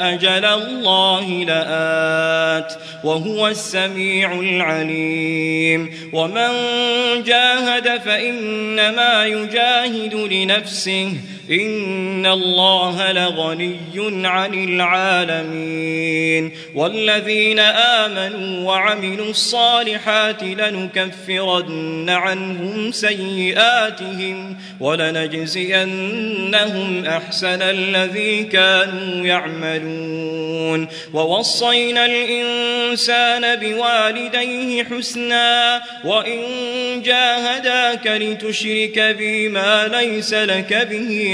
أجل الله لآت وهو السميع العليم. ومن جاهد فإنما يجاهد لنفسه إن الله لغني عن العالمين والذين آمنوا وعملوا الصالحات لنكفرن عنهم سيئاتهم ولنجزينهم أحسن الذي كانوا يعملون ووصينا الإنسان بوالديه حسنا وإن جاهداك لتشرك بما ليس لك به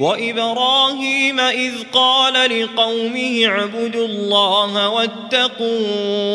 وإبراهيم إذ قال لقومه اعبدوا الله واتقوه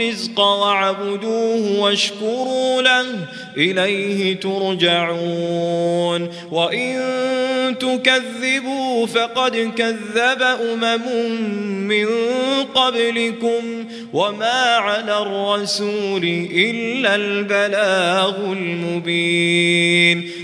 واعبدوه واشكروا له إليه ترجعون. وإن تكذبوا فقد كذب أمم من قبلكم. وما على الرسول إلا البلاغ المبين.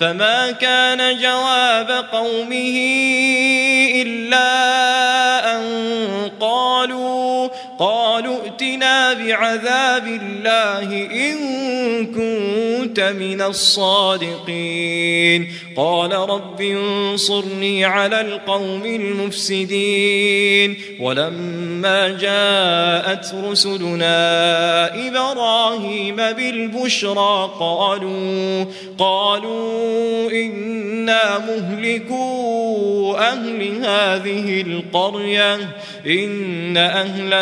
فما كان جواب قومه إلا أن قالوا قالوا ائتنا بعذاب الله إن كنت من الصادقين. قال رب انصرني على القوم المفسدين. ولما جاءت رسلنا إبراهيم بالبشرى قالوا قالوا إنا مهلكو أهل هذه القرية إن أهلها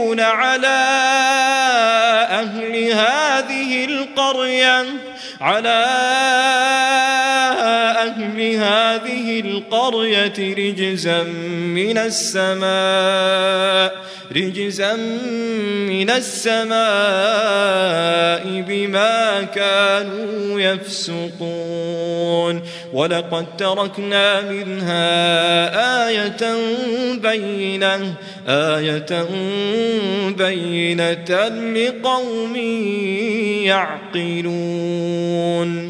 منزلون على أهل هذه القرية على أهل هذه القرية رجزا من السماء رجزا من السماء بما كانوا يفسقون. ولقد تركنا منها آية بينة آية بينة لقوم يعقلون.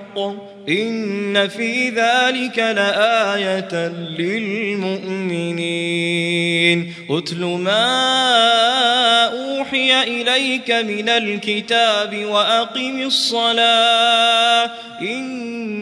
إن في ذلك لآية للمؤمنين. أتل ما أوحي إليك من الكتاب وأقم الصلاة. إن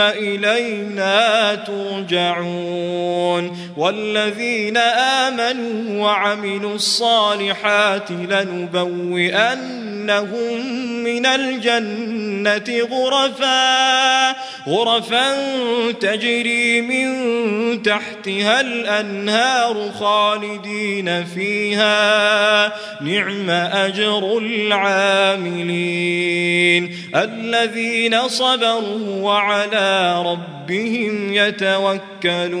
إلينا ترجعون والذين آمنوا وعملوا الصالحات لنبوئنهم من الجنة غرفا غرفا تجري من تحتها الأنهار خالدين فيها نعم أجر العاملين الذين صبروا وعلى ربهم يتوكلون.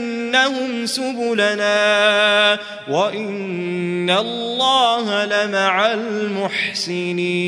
لنهدينهم سبلنا وإن الله لمع المحسنين